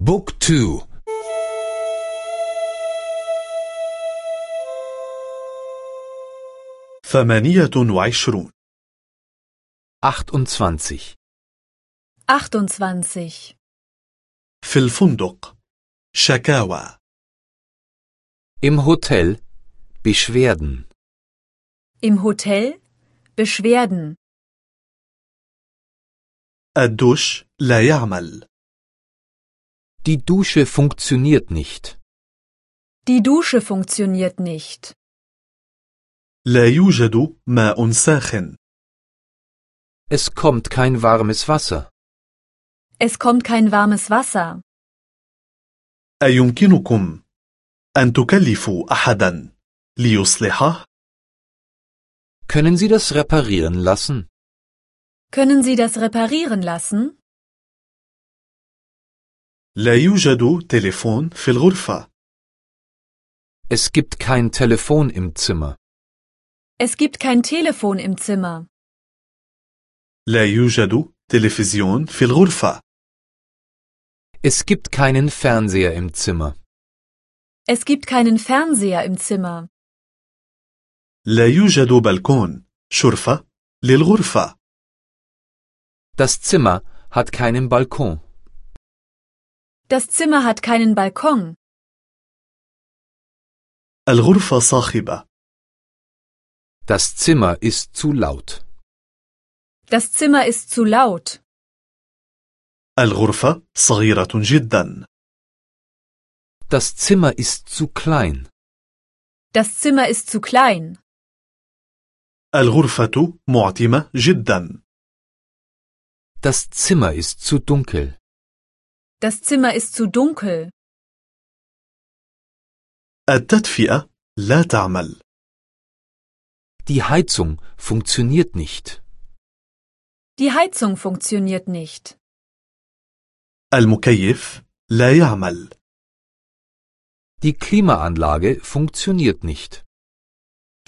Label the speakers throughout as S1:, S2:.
S1: بوك تو.
S2: ثمانية وعشرون.
S1: 28
S3: 28.
S2: في الفندق. شكاوى.
S1: Im Hotel. Beschwerden.
S3: Im Hotel. Beschwerden.
S2: الدوش لا يعمل.
S1: Die Dusche funktioniert nicht.
S3: Die Dusche funktioniert nicht.
S2: لا يوجد ماء ساخن
S1: Es kommt kein warmes Wasser.
S3: Es kommt kein warmes Wasser.
S2: أيمكنكم أن تكلفوا أحدا ليصلحه؟
S1: Können Sie das reparieren lassen?
S3: Können Sie das reparieren lassen?
S2: لا يوجد تليفون في الغرفة
S1: Es gibt kein Telefon im Zimmer.
S3: Es gibt kein Telefon im Zimmer.
S2: لا يوجد تلفزيون في الغرفة
S1: Es gibt keinen Fernseher im Zimmer.
S3: Es gibt keinen Fernseher im Zimmer.
S2: لا يوجد بلكون شرفة للغرفة
S1: Das Zimmer hat keinen Balkon.
S3: Das Zimmer hat keinen Balkon.
S2: الغرفة صاخبة
S1: Das Zimmer ist zu laut.
S3: Das Zimmer ist zu laut.
S2: الغرفة صغيرة جدا
S1: Das Zimmer ist zu klein.
S3: Das Zimmer ist zu klein.
S2: الغرفة معتمة جدا
S1: Das Zimmer ist zu dunkel.
S3: Das Zimmer ist zu dunkel.
S2: التدفئة لا تعمل
S1: Die Heizung funktioniert nicht.
S3: Die Heizung funktioniert nicht.
S2: المكيف لا يعمل
S1: Die Klimaanlage funktioniert nicht.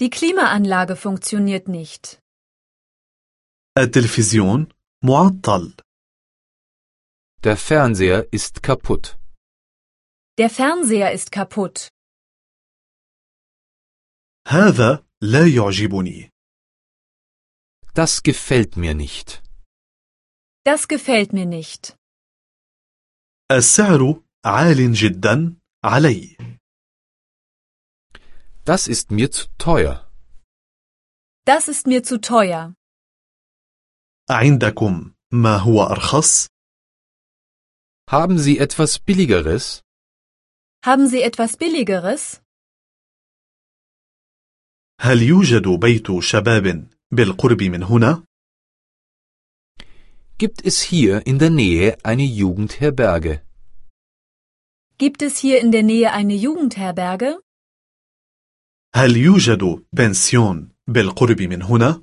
S3: Die Klimaanlage funktioniert nicht.
S2: التلفزيون معطل
S1: Der Fernseher ist kaputt.
S3: Der Fernseher ist kaputt.
S2: هذا لا يعجبني
S1: Das gefällt mir nicht.
S3: Das gefällt mir nicht.
S2: السعر عال جدا علي
S1: Das ist mir zu teuer.
S3: Das ist mir zu teuer.
S2: عندكم ما هو أرخص؟
S1: Haben Sie etwas Billigeres?
S3: Haben Sie etwas Billigeres?
S2: هل يوجد بيت شباب بالقرب من هنا؟
S1: Gibt es hier in der Nähe eine Jugendherberge?
S3: Gibt es hier in der Nähe eine Jugendherberge?
S2: هل يوجد بنسيون بالقرب من هنا؟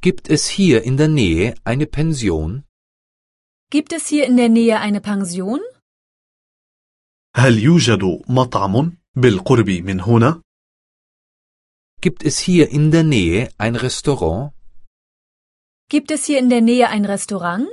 S1: Gibt es hier in der Nähe eine Pension?
S3: Gibt es hier in der Nähe eine Pension?
S2: هل يوجد مطعم بالقرب من هنا؟
S1: Gibt es hier in der Nähe ein Restaurant?
S3: Gibt es hier in der Nähe ein Restaurant?